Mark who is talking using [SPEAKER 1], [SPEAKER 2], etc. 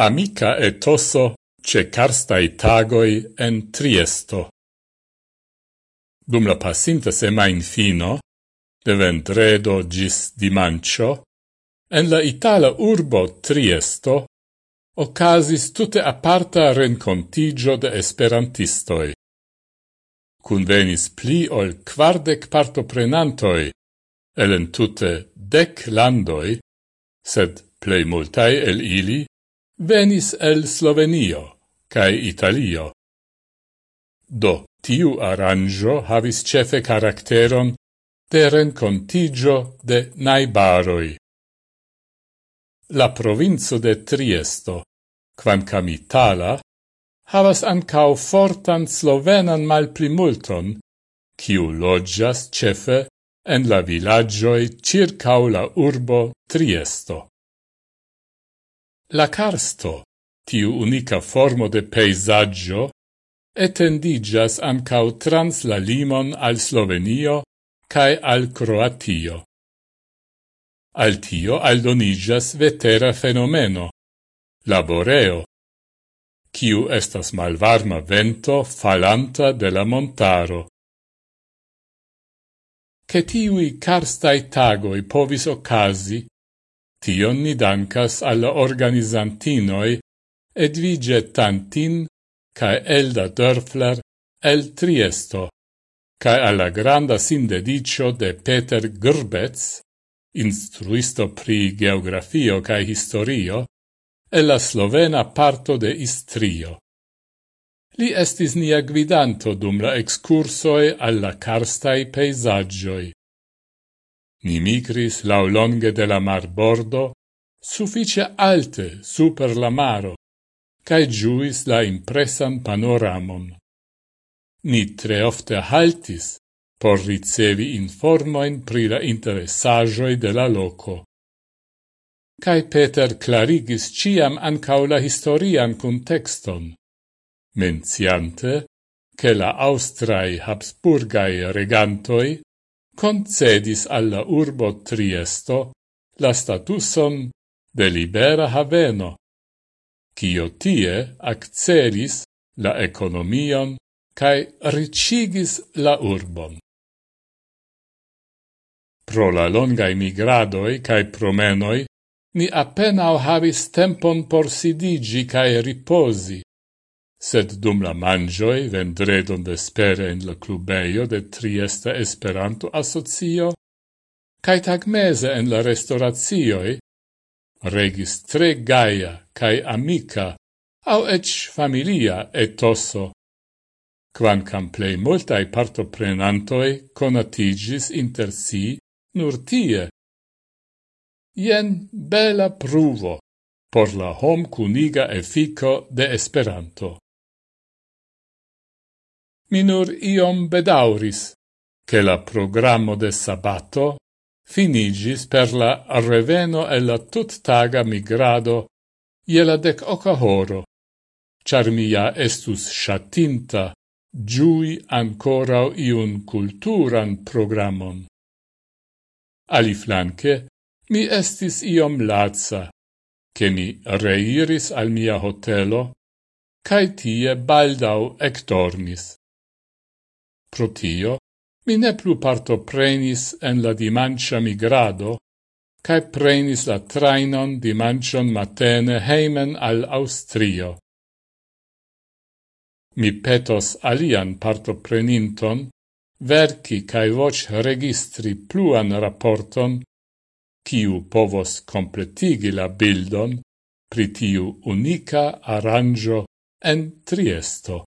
[SPEAKER 1] Amica etoso ce carstai tagoi en Triesto. Dum la passinta semain fino, de vendredo gis dimancio, en la itala urbo Triesto, ocasis tutte aparta rencontigio de esperantistoi. Cunvenis pli ol quardec partoprenantoi, elen tutte dec landoi, sed plei multae el ili venis el Slovenio cae Italio. Do, tiu aranjo havis cefe caracteron de rencontigio de naibaroi. La provinzo de Triesto, quancam Itala, havas ancau fortan slovenan malplimulton, kiu loggias cefe en la villagioi circau la urbo Triesto. La karsto, tiu unica formo de peisaggio, etendigas ancau trans la limon al Slovenio cae al Croatio. Al tio aldonigas vetera fenomeno, la boreo, kiu estas malvarma vento falanta de la montaro. Che tiui carstai tagoi povis ocasi, Tion ni dankas al organizantinoi Edvige Tantin cae Elda Dörfler el Triesto, cae alla granda sindedicio de Peter Grbetz, instruisto pri geografio cae historio, e la slovena parto de Istrio. Li estis nia gvidanto dum la excursoe alla karstai peisagioi. Ni migris laulonge de la mar bordo, suffice alte super la maro, cae giuis la impresan panoramon. Ni tre ofte haltis por ricevi informoin pri la interessagioi de la loco. Cae Peter clarigis ciam ancau la historian contexton, menciante che la austrai Habsburgai regantoi concedis alla urbo Triesto la statuson de libera haveno, cio tie accelis la economion cae ricigis la urbon. Pro la longai migradoi cae promenoi, ni appenao havis tempon por sidigi cae riposi, sed dum la mangioi vendredon vespere in la clubeio de Triesta Esperanto Associo, cae tagmese en la restauratioi, regis tre gaia cae amica, au ec familia etoso, quancam plei multae partoprenantoi conatigis inter si nur tie. Ien bela pruvo por la hom cuniga effico de Esperanto minur iom bedauris, che la programmo de sabato finigis per la reveno e la tuttaga migrado iela la dec oca horo, char mia estus shatinta giui ancora iun culturan programmon. Ali flanque, mi estis iom lazza, che mi reiris al mia hotelo, cae tie baldau ectornis. Pro tio, mi ne plu parto prenis en la dimancia migrado, cae prenis la trainon dimancion matene heimen al Austrio. Mi petos alian parto preninton, verci cae voce registri pluan rapporton, kiu povos completigi la bildon pri tiu unica arrangio en Triesto.